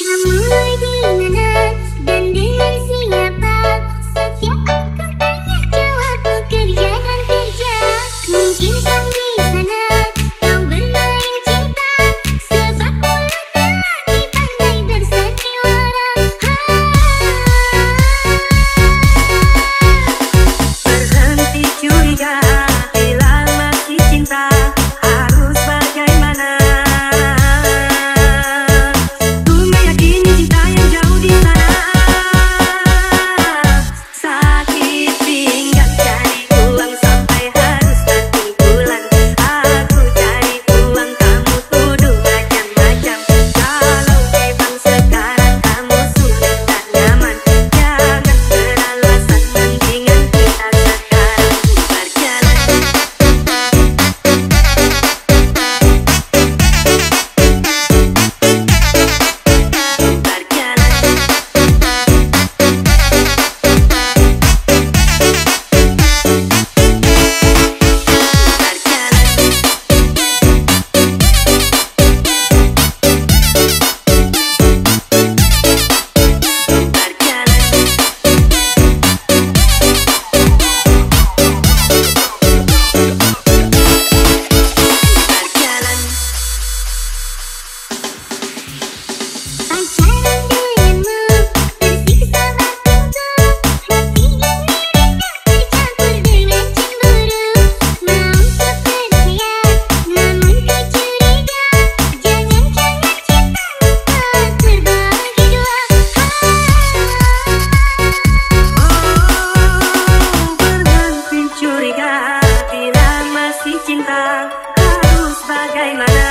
Kamu di mana harta harus bagaimana